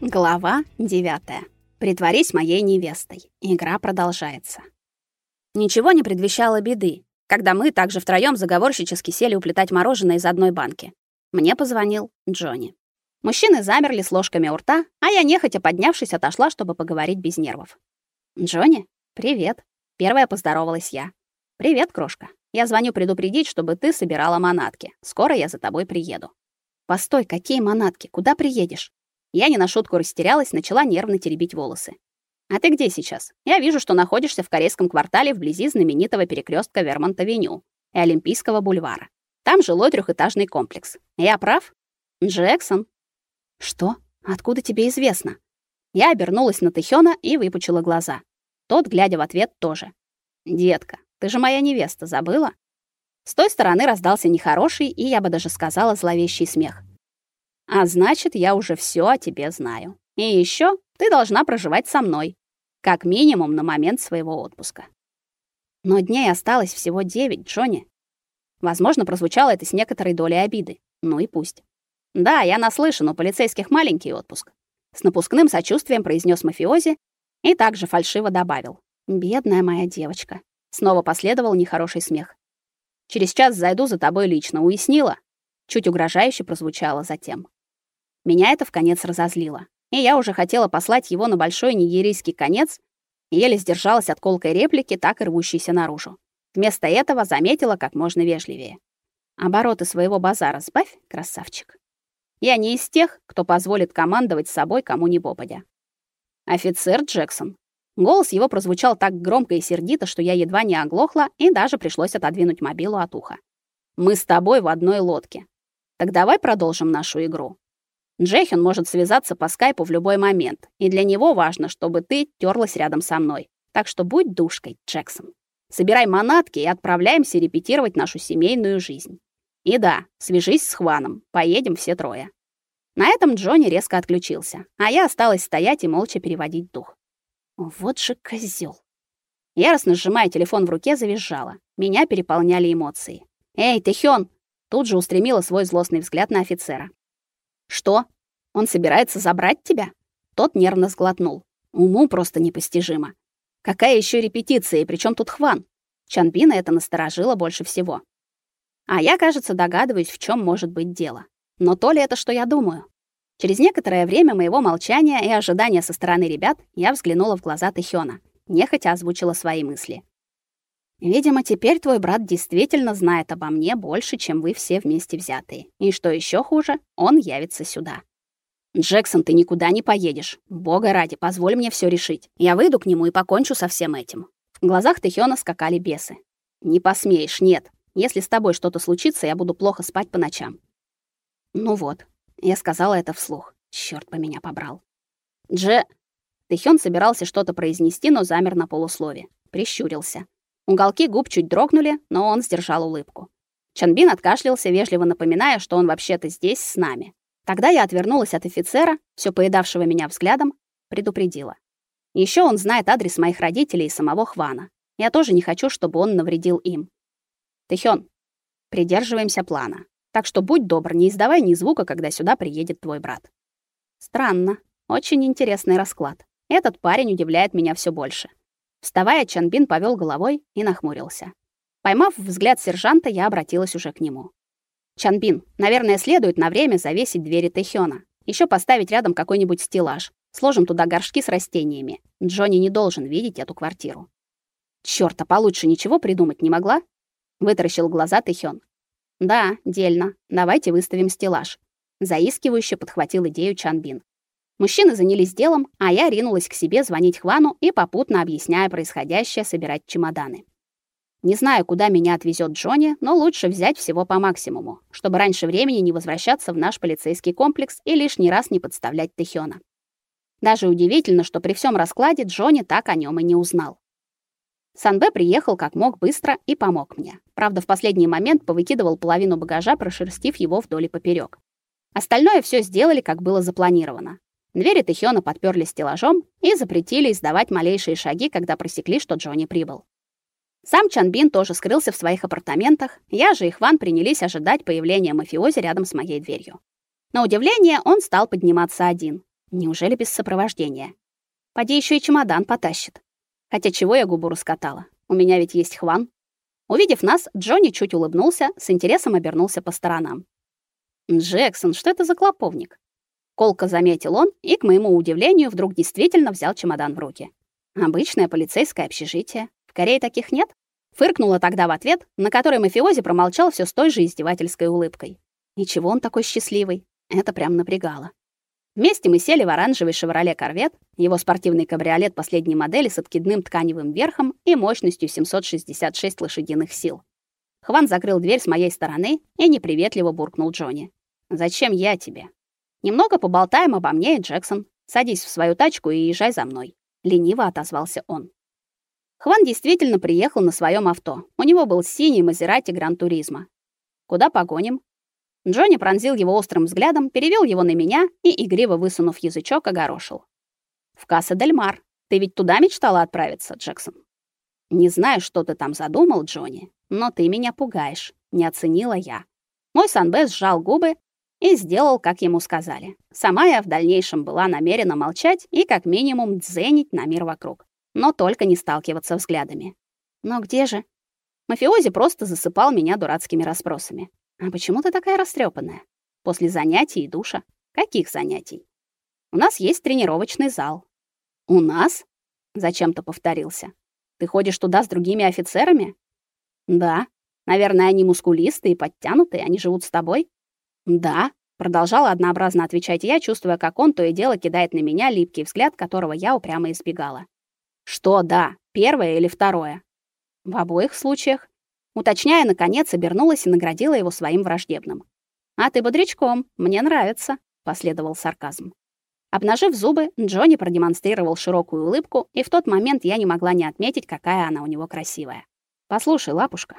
Глава 9. Притворись моей невестой. Игра продолжается. Ничего не предвещало беды, когда мы также втроём заговорщически сели уплетать мороженое из одной банки. Мне позвонил Джонни. Мужчины замерли с ложками у рта, а я нехотя поднявшись отошла, чтобы поговорить без нервов. «Джонни, привет». Первая поздоровалась я. «Привет, крошка. Я звоню предупредить, чтобы ты собирала манатки. Скоро я за тобой приеду». «Постой, какие манатки? Куда приедешь?» Я не на шутку растерялась, начала нервно теребить волосы. А ты где сейчас? Я вижу, что находишься в корейском квартале вблизи знаменитого перекрестка Вермонт-авеню и Олимпийского бульвара. Там жилой трехэтажный комплекс. Я прав? Джексон. Что? Откуда тебе известно? Я обернулась на Тэхёна и выпучила глаза. Тот, глядя в ответ, тоже. Детка, ты же моя невеста, забыла? С той стороны раздался нехороший и я бы даже сказала зловещий смех. А значит, я уже все о тебе знаю. И еще ты должна проживать со мной, как минимум на момент своего отпуска. Но дней осталось всего девять, Джонни. Возможно, прозвучало это с некоторой долей обиды. Ну и пусть. Да, я наслышан, у полицейских маленький отпуск. С напускным сочувствием произнес мафиози и также фальшиво добавил: "Бедная моя девочка". Снова последовал нехороший смех. Через час зайду за тобой лично, уяснила? Чуть угрожающе прозвучало затем. Меня это в конец разозлило. И я уже хотела послать его на большой нигерийский конец, еле сдержалась от колкой реплики, так и рвущейся наружу. Вместо этого заметила как можно вежливее. Обороты своего базара сбавь, красавчик. Я не из тех, кто позволит командовать собой кому ни попадя. Офицер Джексон. Голос его прозвучал так громко и сердито, что я едва не оглохла и даже пришлось отодвинуть мобилу от уха. Мы с тобой в одной лодке. Так давай продолжим нашу игру. Джейхен может связаться по скайпу в любой момент, и для него важно, чтобы ты терлась рядом со мной. Так что будь душкой, Джексон. Собирай манатки и отправляемся репетировать нашу семейную жизнь. И да, свяжись с Хваном. Поедем все трое. На этом Джонни резко отключился, а я осталась стоять и молча переводить дух. Вот же козел. Яростно сжимая телефон в руке, завизжала. Меня переполняли эмоции. "Эй, ты Хён!" Тут же устремила свой злостный взгляд на офицера. Что? Он собирается забрать тебя? Тот нервно сглотнул. Уму просто непостижимо. Какая еще репетиция, и причем тут Хван? Чанбина это насторожило больше всего. А я, кажется, догадываюсь, в чем может быть дело. Но то ли это, что я думаю? Через некоторое время моего молчания и ожидания со стороны ребят я взглянула в глаза Тэхёна, нехотя озвучила свои мысли. Видимо, теперь твой брат действительно знает обо мне больше, чем вы все вместе взятые. И что еще хуже, он явится сюда. Джексон, ты никуда не поедешь. Бога ради, позволь мне все решить. Я выйду к нему и покончу со всем этим. В глазах Тэхёна скакали бесы. Не посмеешь, нет. Если с тобой что-то случится, я буду плохо спать по ночам. Ну вот, я сказала это вслух. Чёрт по меня побрал. Дже Тэхён собирался что-то произнести, но замер на полуслове. Прищурился. Уголки губ чуть дрогнули, но он сдержал улыбку. Чанбин откашлялся, вежливо напоминая, что он вообще-то здесь с нами. Тогда я отвернулась от офицера, все поедавшего меня взглядом, предупредила. Еще он знает адрес моих родителей и самого Хвана. Я тоже не хочу, чтобы он навредил им. Тэхён, придерживаемся плана. Так что будь добр, не издавай ни звука, когда сюда приедет твой брат. Странно. Очень интересный расклад. Этот парень удивляет меня все больше. Вставая, Чанбин повел головой и нахмурился. Поймав взгляд сержанта, я обратилась уже к нему. Чанбин, наверное, следует на время завесить двери Тэхёна. Еще поставить рядом какой-нибудь стеллаж. Сложим туда горшки с растениями. Джонни не должен видеть эту квартиру. Чёрт, а получше ничего придумать не могла? Вытаращил глаза Тэхён. Да, дельно. Давайте выставим стеллаж. Заискивающе подхватил идею Чанбин. Мужчины занялись делом, а я ринулась к себе звонить Хвану и попутно объясняя происходящее, собирать чемоданы. Не знаю, куда меня отвезет Джонни, но лучше взять всего по максимуму, чтобы раньше времени не возвращаться в наш полицейский комплекс и лишний раз не подставлять Тэхёна. Даже удивительно, что при всем раскладе Джонни так о нем и не узнал. Санбе приехал как мог быстро и помог мне. Правда, в последний момент повыкидывал половину багажа, прошерстив его вдоль и поперек. Остальное все сделали, как было запланировано. Двери Тэхёна подперли стеллажом и запретили издавать малейшие шаги, когда просекли, что Джонни прибыл. Сам Чанбин тоже скрылся в своих апартаментах, я же и Хван принялись ожидать появления мафиози рядом с моей дверью. На удивление, он стал подниматься один. Неужели без сопровождения? Поди еще и чемодан потащит. Хотя чего я губу раскатала? У меня ведь есть Хван. Увидев нас, Джонни чуть улыбнулся, с интересом обернулся по сторонам. Джексон, что это за клоповник? Колко заметил он и, к моему удивлению, вдруг действительно взял чемодан в руки. Обычное полицейское общежитие. В Корее таких нет? Фыркнула тогда в ответ, на который мафиози промолчал все с той же издевательской улыбкой. Ничего он такой счастливый. Это прям напрягало. Вместе мы сели в оранжевый «Шевроле Корвет», его спортивный кабриолет последней модели с откидным тканевым верхом и мощностью 766 лошадиных сил. Хван закрыл дверь с моей стороны и неприветливо буркнул Джонни. «Зачем я тебе?» «Немного поболтаем обо мне и Джексон. Садись в свою тачку и езжай за мной», — лениво отозвался он. Хван действительно приехал на своем авто. У него был синий Мазерати Гран-туризмо. «Куда погоним?» Джонни пронзил его острым взглядом, перевел его на меня и игриво высунув язычок, огорошил. В Касса-дель-Мар. Ты ведь туда мечтала отправиться, Джексон. Не знаю, что ты там задумал, Джонни, но ты меня пугаешь, не оценила я. Мой Санбес сжал губы и сделал, как ему сказали. Сама я в дальнейшем была намерена молчать и как минимум дзенить на мир вокруг, но только не сталкиваться взглядами. Но где же? Мафиози просто засыпал меня дурацкими расспросами. А почему ты такая растрепанная? После занятий и душа. Каких занятий? У нас есть тренировочный зал. У нас? Зачем-то повторился. Ты ходишь туда с другими офицерами? Да. Наверное, они мускулистые и подтянутые, они живут с тобой? Да, продолжала однообразно отвечать я, чувствуя, как он то и дело кидает на меня липкий взгляд, которого я упрямо избегала. Что да, первое или второе? В обоих случаях Уточняя, наконец, обернулась и наградила его своим враждебным. «А ты бодрячком, мне нравится», — последовал сарказм. Обнажив зубы, Джонни продемонстрировал широкую улыбку, и в тот момент я не могла не отметить, какая она у него красивая. «Послушай, лапушка».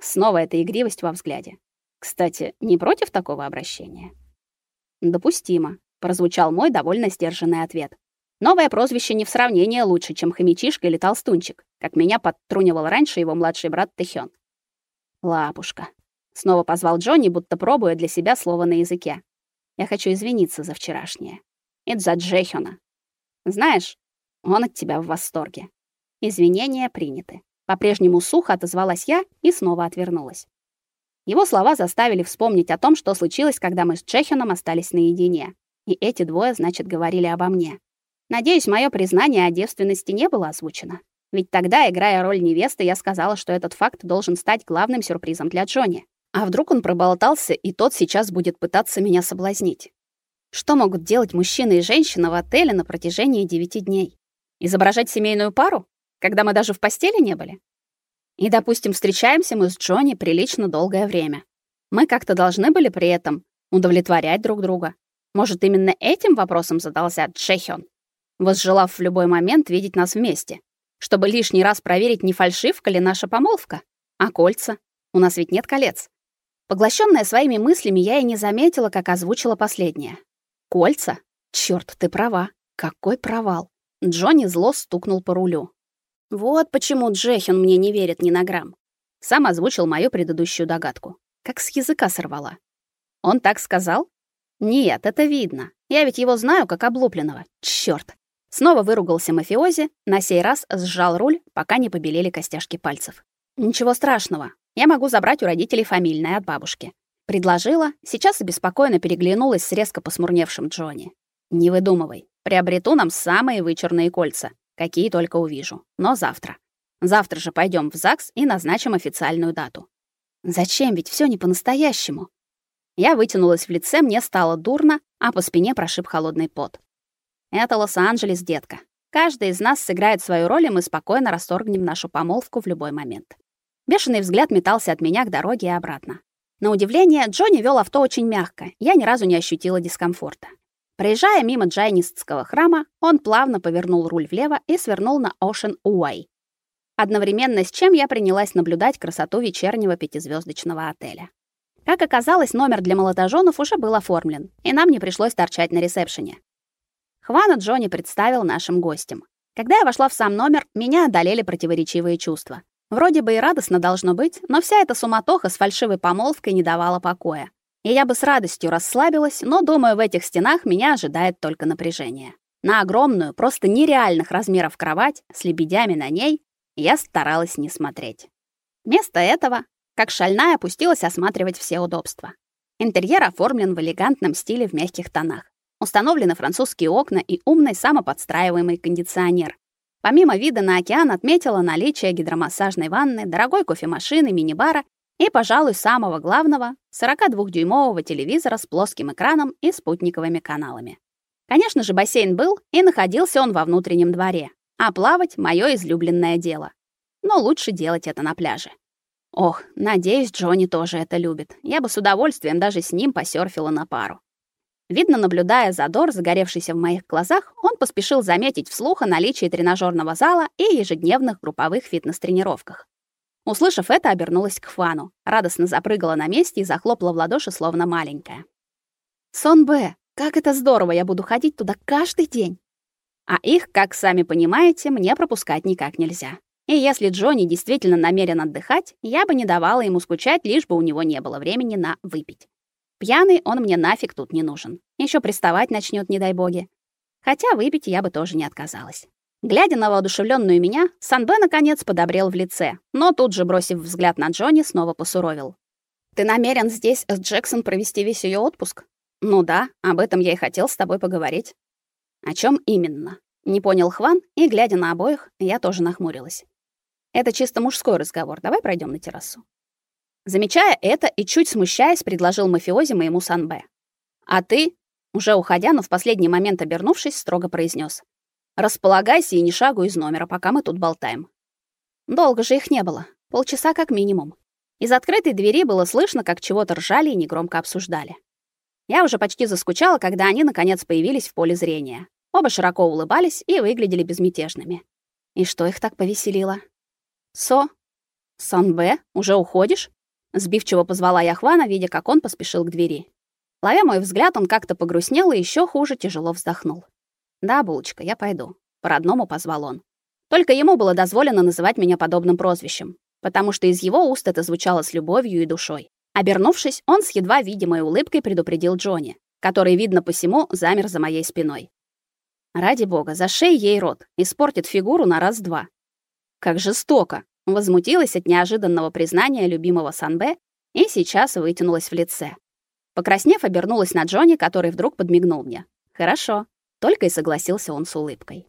Снова эта игривость во взгляде. «Кстати, не против такого обращения?» «Допустимо», — прозвучал мой довольно сдержанный ответ. Новое прозвище не в сравнение лучше, чем хомячишка или толстунчик, как меня подтрунивал раньше его младший брат Тэхён. Лапушка. Снова позвал Джонни, будто пробуя для себя слово на языке. Я хочу извиниться за вчерашнее. Это за Джехёна. Знаешь, он от тебя в восторге. Извинения приняты. По-прежнему сухо отозвалась я и снова отвернулась. Его слова заставили вспомнить о том, что случилось, когда мы с Джехёном остались наедине. И эти двое, значит, говорили обо мне. Надеюсь, мое признание о девственности не было озвучено. Ведь тогда, играя роль невесты, я сказала, что этот факт должен стать главным сюрпризом для Джонни. А вдруг он проболтался, и тот сейчас будет пытаться меня соблазнить? Что могут делать мужчина и женщина в отеле на протяжении девяти дней? Изображать семейную пару, когда мы даже в постели не были? И, допустим, встречаемся мы с Джонни прилично долгое время. Мы как-то должны были при этом удовлетворять друг друга. Может, именно этим вопросом задался Джехён? возжелав в любой момент видеть нас вместе, чтобы лишний раз проверить, не фальшивка ли наша помолвка. А кольца? У нас ведь нет колец. Поглощенная своими мыслями, я и не заметила, как озвучила последнее. Кольца? Черт, ты права. Какой провал. Джонни зло стукнул по рулю. Вот почему Джехин мне не верит ни на грамм. Сам озвучил мою предыдущую догадку. Как с языка сорвала. Он так сказал? Нет, это видно. Я ведь его знаю как облупленного. Чёрт. Снова выругался мафиози, на сей раз сжал руль, пока не побелели костяшки пальцев. Ничего страшного. Я могу забрать у родителей фамильное от бабушки. Предложила, сейчас обеспокоенно переглянулась с резко посмурневшим Джонни. Не выдумывай. Приобрету нам самые вычурные кольца, какие только увижу. Но завтра. Завтра же пойдем в ЗАГС и назначим официальную дату. Зачем? Ведь все не по-настоящему. Я вытянулась в лице, мне стало дурно, а по спине прошиб холодный пот. Это Лос-Анджелес, детка. Каждый из нас сыграет свою роль, и мы спокойно расторгнем нашу помолвку в любой момент. Бешеный взгляд метался от меня к дороге и обратно. На удивление, Джонни вел авто очень мягко. Я ни разу не ощутила дискомфорта. Проезжая мимо джайнистского храма, он плавно повернул руль влево и свернул на Ocean Way. Одновременно с чем я принялась наблюдать красоту вечернего пятизвездочного отеля. Как оказалось, номер для молодоженов уже был оформлен, и нам не пришлось торчать на ресепшене. Хвана Джонни представил нашим гостям. Когда я вошла в сам номер, меня одолели противоречивые чувства. Вроде бы и радостно должно быть, но вся эта суматоха с фальшивой помолвкой не давала покоя. И я бы с радостью расслабилась, но, думаю, в этих стенах меня ожидает только напряжение. На огромную, просто нереальных размеров кровать с лебедями на ней я старалась не смотреть. Вместо этого, как шальная, опустилась осматривать все удобства. Интерьер оформлен в элегантном стиле в мягких тонах. Установлены французские окна и умный самоподстраиваемый кондиционер. Помимо вида на океан отметила наличие гидромассажной ванны, дорогой кофемашины, мини-бара и, пожалуй, самого главного 42-дюймового телевизора с плоским экраном и спутниковыми каналами. Конечно же, бассейн был, и находился он во внутреннем дворе. А плавать моё излюбленное дело. Но лучше делать это на пляже. Ох, надеюсь, Джонни тоже это любит. Я бы с удовольствием даже с ним посерфила на пару. Видно, наблюдая задор, загоревшийся в моих глазах, он поспешил заметить вслух о наличии тренажерного зала и ежедневных групповых фитнес-тренировках. Услышав это, обернулась к Фану, радостно запрыгала на месте и захлопала в ладоши, словно маленькая. «Сон Б, как это здорово, я буду ходить туда каждый день!» А их, как сами понимаете, мне пропускать никак нельзя. И если Джонни действительно намерен отдыхать, я бы не давала ему скучать, лишь бы у него не было времени на выпить. Пьяный он мне нафиг тут не нужен. Еще приставать начнет, не дай боги. Хотя выпить я бы тоже не отказалась. Глядя на воодушевленную меня, Санбе наконец подобрел в лице, но тут же, бросив взгляд на Джонни, снова посуровил. Ты намерен здесь с Джексон провести весь ее отпуск? Ну да, об этом я и хотел с тобой поговорить. О чем именно? Не понял Хван, и глядя на обоих, я тоже нахмурилась. Это чисто мужской разговор. Давай пройдем на террасу. Замечая это и чуть смущаясь, предложил мафиози моему Санбе. А ты, уже уходя, но в последний момент обернувшись, строго произнес: "Располагайся и не шагу из номера, пока мы тут болтаем". Долго же их не было, полчаса как минимум. Из открытой двери было слышно, как чего-то ржали и негромко обсуждали. Я уже почти заскучала, когда они наконец появились в поле зрения. Оба широко улыбались и выглядели безмятежными. И что их так повеселило? Со, Санбе, уже уходишь? Сбивчиво позвала я Хвана, видя, как он поспешил к двери. Ловя мой взгляд, он как-то погрустнел и еще хуже тяжело вздохнул. «Да, булочка, я пойду», — по-родному позвал он. Только ему было дозволено называть меня подобным прозвищем, потому что из его уст это звучало с любовью и душой. Обернувшись, он с едва видимой улыбкой предупредил Джонни, который, видно по всему, замер за моей спиной. «Ради бога, зашей ей рот, испортит фигуру на раз-два». «Как жестоко!» Возмутилась от неожиданного признания любимого Санбе и сейчас вытянулась в лице. Покраснев, обернулась на Джонни, который вдруг подмигнул мне. «Хорошо», — только и согласился он с улыбкой.